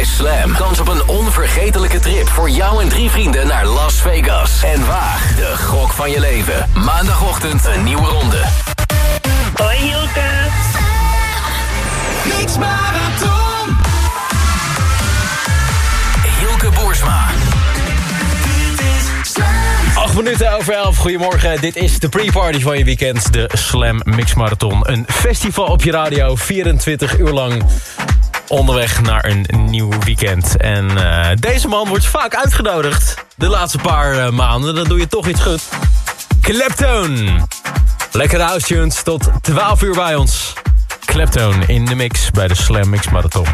bij Slam. Kans op een onvergetelijke trip voor jou en drie vrienden naar Las Vegas. En waag de gok van je leven. Maandagochtend een nieuwe ronde. Hoi Hilke. Mix Marathon. Hilke Boersma. 8 minuten over 11. Goedemorgen. Dit is de pre-party van je weekend. De Slam Mix Marathon. Een festival op je radio. 24 uur lang onderweg naar een nieuw weekend. En uh, deze man wordt vaak uitgenodigd. De laatste paar uh, maanden. Dan doe je toch iets goed. Kleptoon. Lekkere house tot 12 uur bij ons. Kleptoon in de mix bij de Slam Mix Marathon.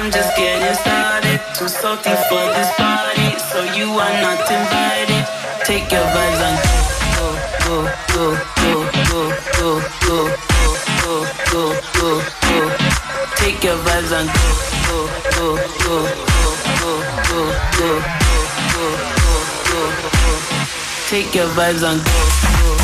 I'm just getting started. Too salty for this party, so you are not invited. Take your vibes and go, go, go, go, go, go, go, go, go, go, go. Take your vibes and go, go, go, go, go, go, go, go, go, go, go. Take your vibes and go, go.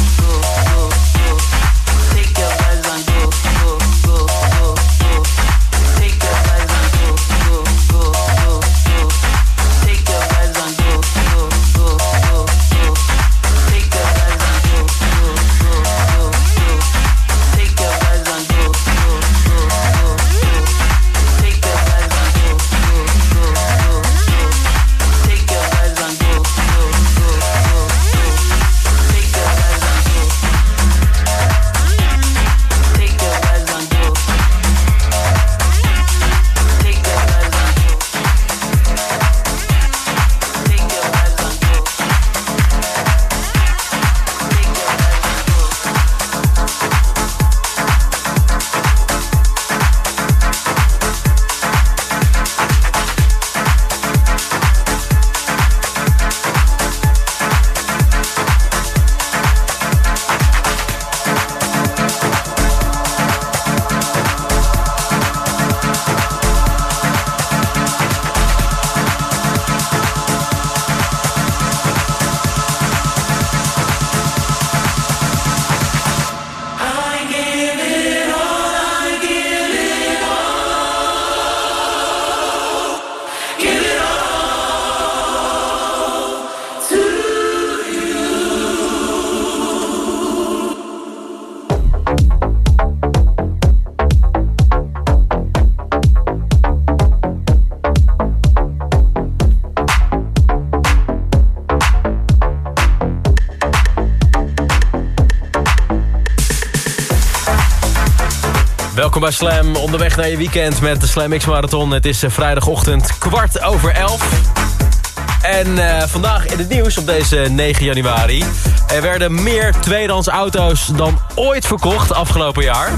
Bij Slam. Onderweg naar je weekend met de Slam X Marathon. Het is eh, vrijdagochtend kwart over elf. En uh, vandaag in het nieuws op deze 9 januari... er werden meer tweedehands auto's dan ooit verkocht afgelopen jaar.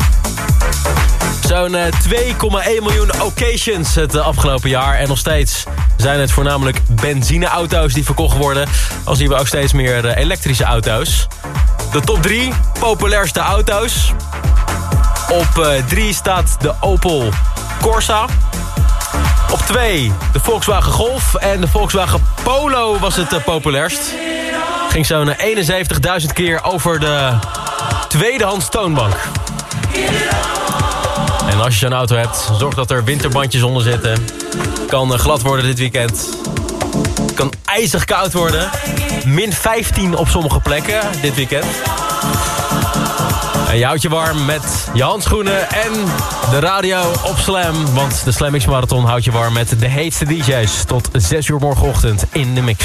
Zo'n 2,1 miljoen occasions het afgelopen jaar. En nog steeds zijn het voornamelijk benzineauto's die verkocht worden. Al zien we ook steeds meer elektrische auto's. De top 3 populairste auto's. Op 3 staat de Opel Corsa. Op 2 de Volkswagen Golf. En de Volkswagen Polo was het populairst. Ging zo'n 71.000 keer over de tweedehands toonbank. En als je zo'n auto hebt, zorg dat er winterbandjes onder zitten. Kan glad worden dit weekend. Kan ijzig koud worden. Min 15 op sommige plekken dit weekend. En je houdt je warm met je handschoenen en de radio op Slam. Want de Slam X Marathon houdt je warm met de heetste DJ's. Tot 6 uur morgenochtend in de mix.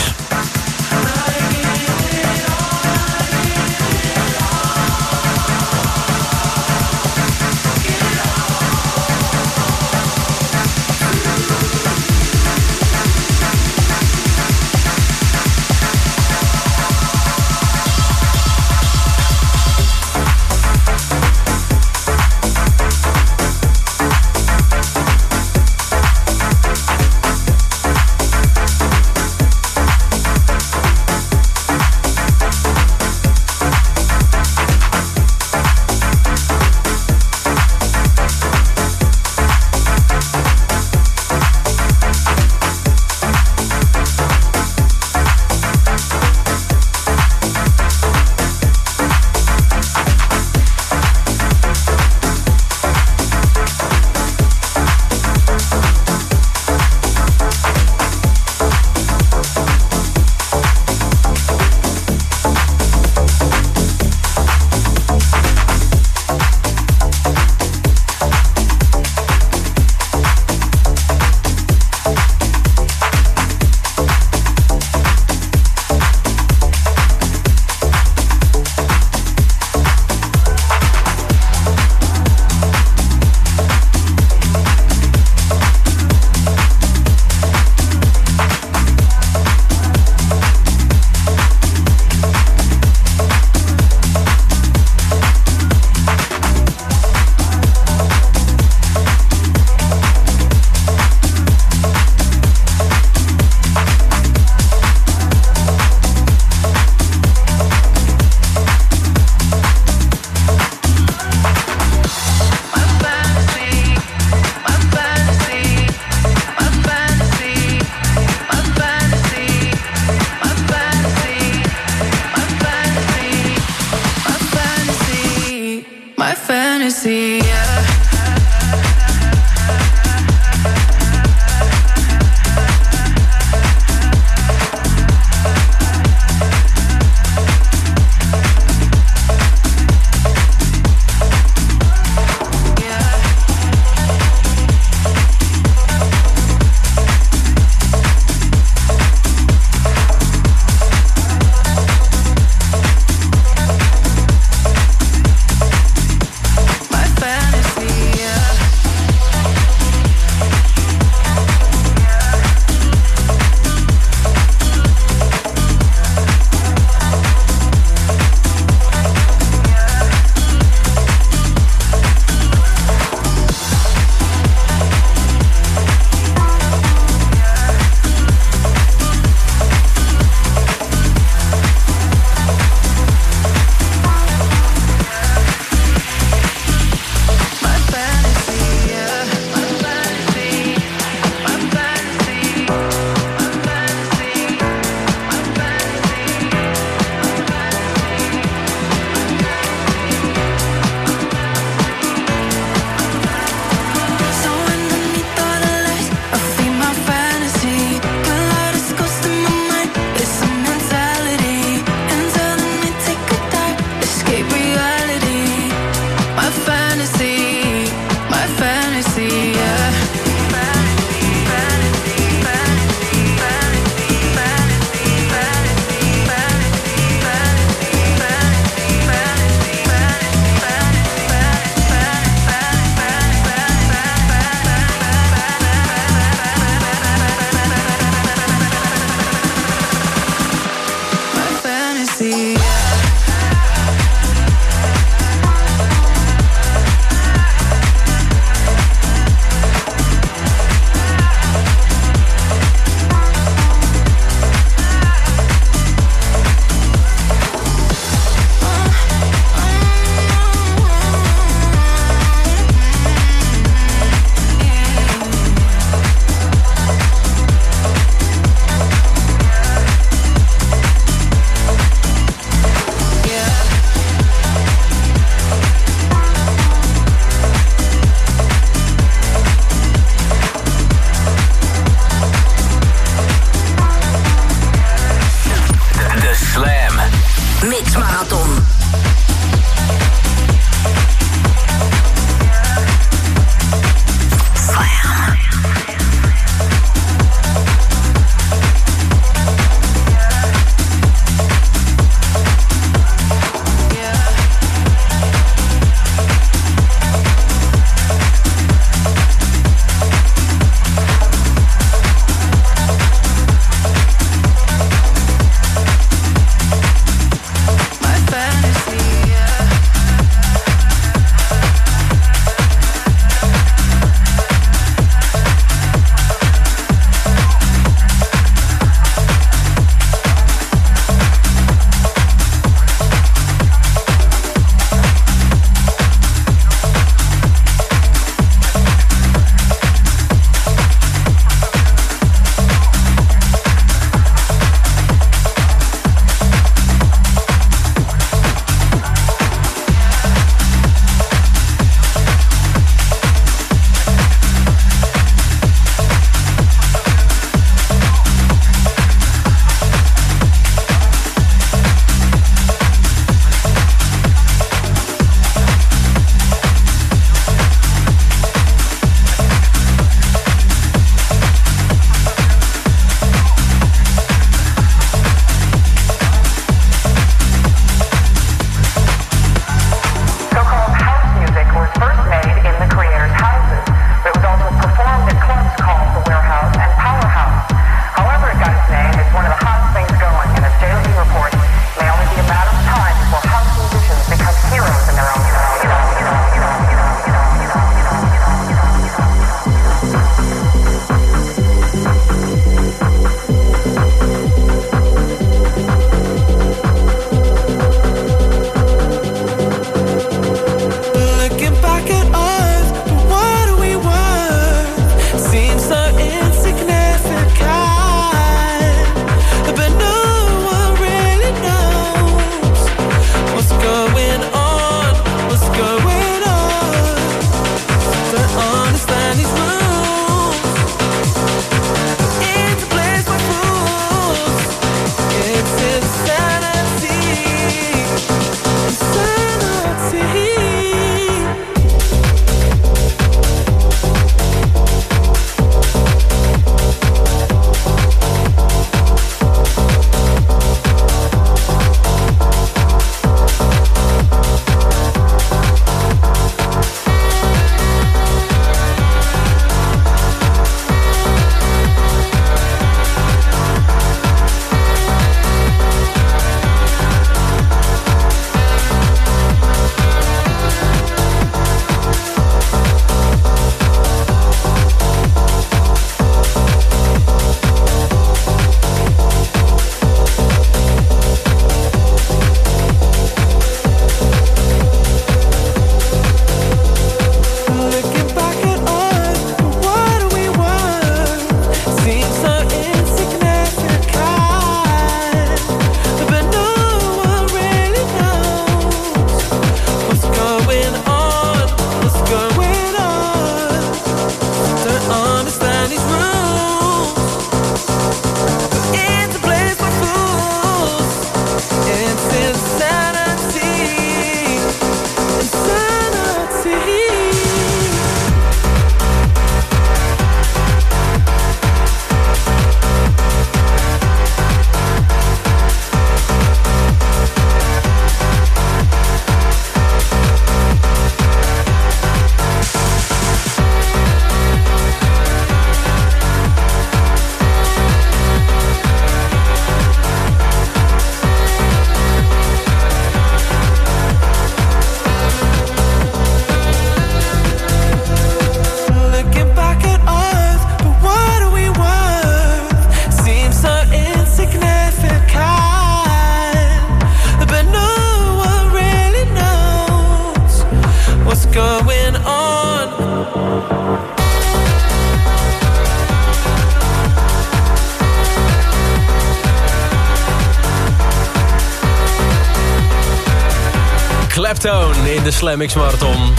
Slam X Marathon.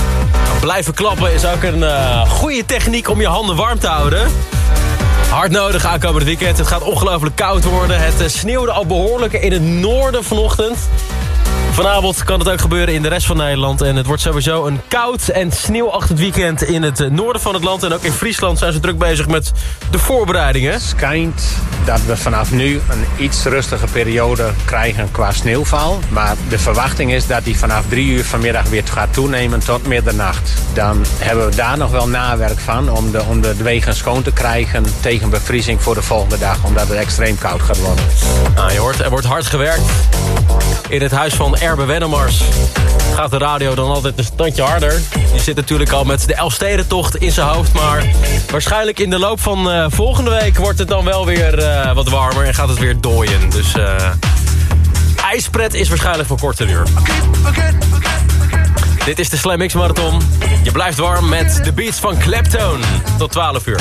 Blijven klappen is ook een uh, goede techniek om je handen warm te houden. Hard nodig aankomend weekend. Het gaat ongelooflijk koud worden. Het uh, sneeuwde al behoorlijk in het noorden vanochtend. Vanavond kan het ook gebeuren in de rest van Nederland. En het wordt sowieso een koud en sneeuwachtig weekend in het noorden van het land. En ook in Friesland zijn ze druk bezig met de voorbereidingen. Het schijnt dat we vanaf nu een iets rustige periode krijgen qua sneeuwval. Maar de verwachting is dat die vanaf drie uur vanmiddag weer gaat toenemen tot middernacht. Dan hebben we daar nog wel nawerk van om de, om de wegen schoon te krijgen tegen bevriezing voor de volgende dag. Omdat het extreem koud gaat worden. Nou, je hoort, er wordt hard gewerkt in het huis van Erbe Wennemars. Gaat de radio dan altijd een standje harder. Je zit natuurlijk al met de Elfstedentocht in zijn hoofd. Maar waarschijnlijk in de loop van eh, volgende week wordt het dan wel weer eh, wat warmer. En gaat het weer dooien. Dus eh, ijspret is waarschijnlijk voor korte duur. Dit is de Slam X Marathon. Je blijft warm met de beats van Kleptone Tot 12 uur.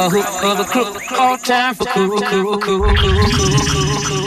the hook of a crook. All time for cool, cool, cool, cool, cool, cool.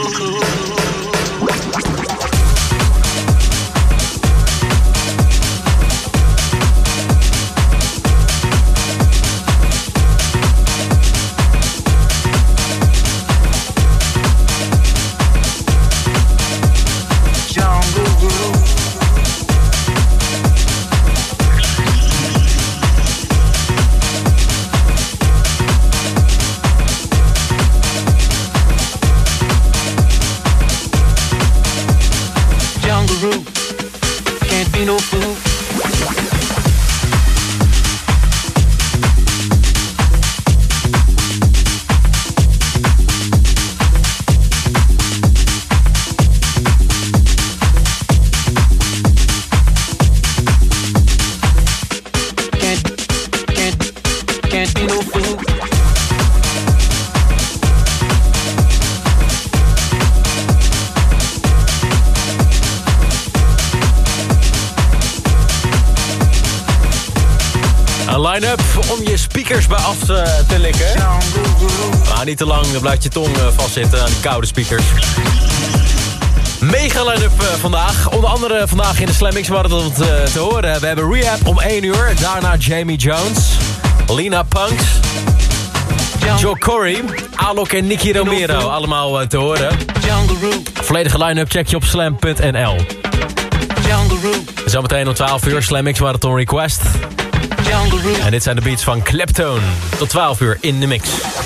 Af te, likken. Maar niet te lang, dan blijft je tong eh, vastzitten aan die koude speakers. Mega line-up eh, vandaag. Onder andere vandaag in de Slam Mix Marathon te, te horen. We hebben Rehab om 1 uur. Daarna Jamie Jones. Lina Punks. Joe Corey. Alok en Nicky Romero. Allemaal eh, te horen. Volledige line-up check je op slam.nl. Zometeen om 12 uur Slam Mix Marathon Request. En dit zijn de beats van Kleptone. Tot 12 uur in de mix.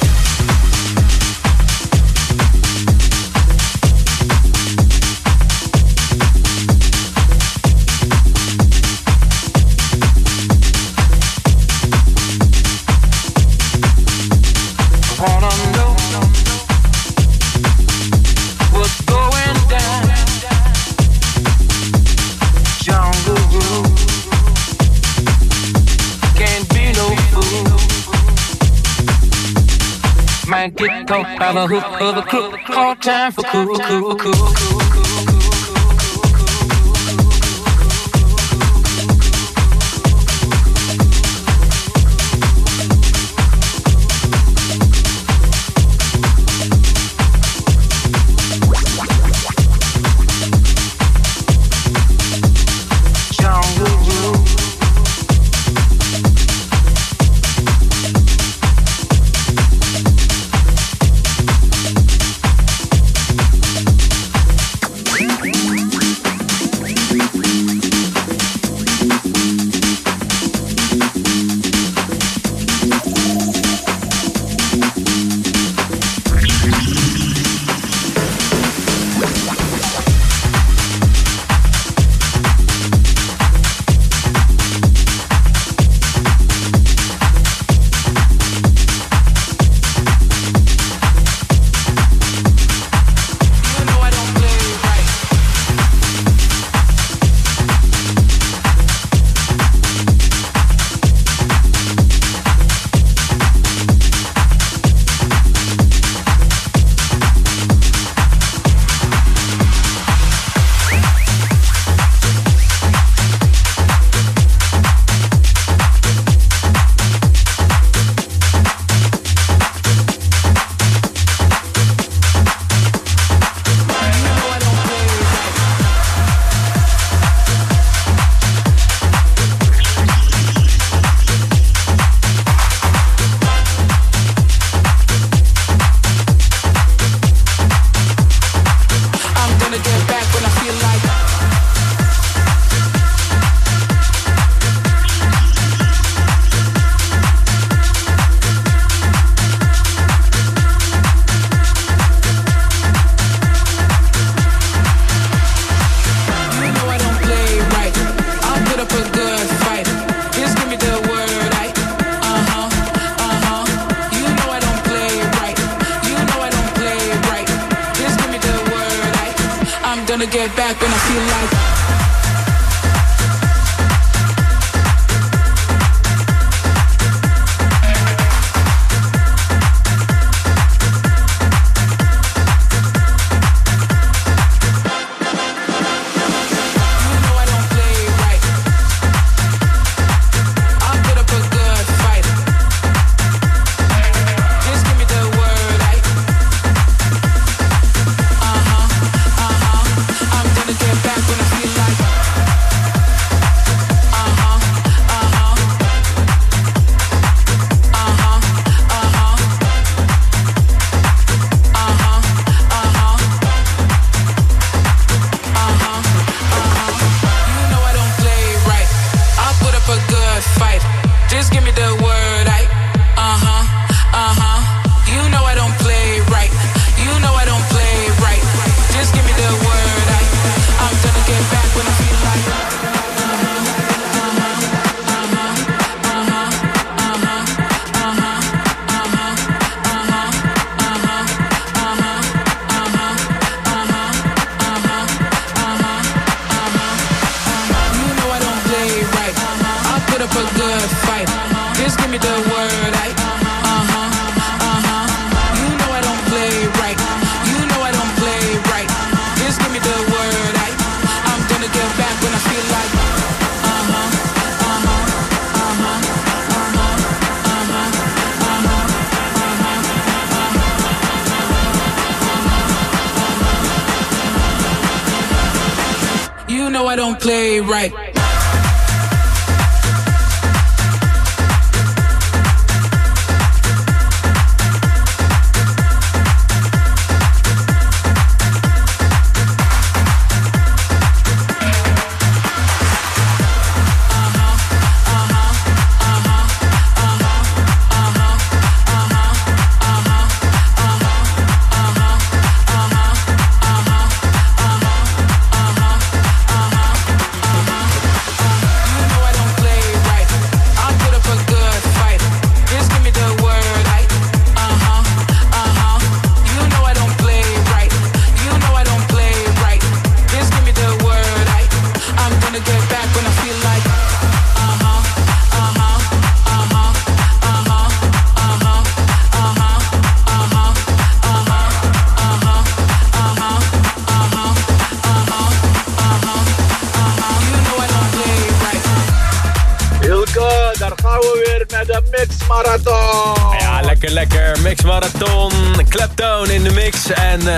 Might get caught by the hook of a crook. All time for cool, cool, cool, cool,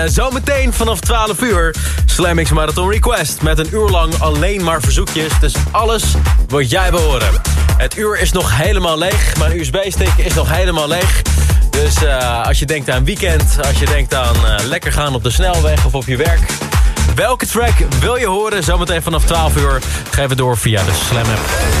eh, zometeen vanaf 12 uur Slam Marathon Request. Met een uur lang alleen maar verzoekjes. Dus alles wat jij wil horen. Het uur is nog helemaal leeg. Mijn USB-stick is nog helemaal leeg. Dus eh, als je denkt aan weekend, als je denkt aan eh, lekker gaan op de snelweg of op je werk... Welke track wil je horen? Zometeen vanaf 12 uur. Geef het door via de Slam app.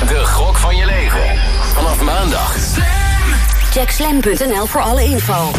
De gok van je leven. Vanaf maandag. Check slam.nl voor alle info.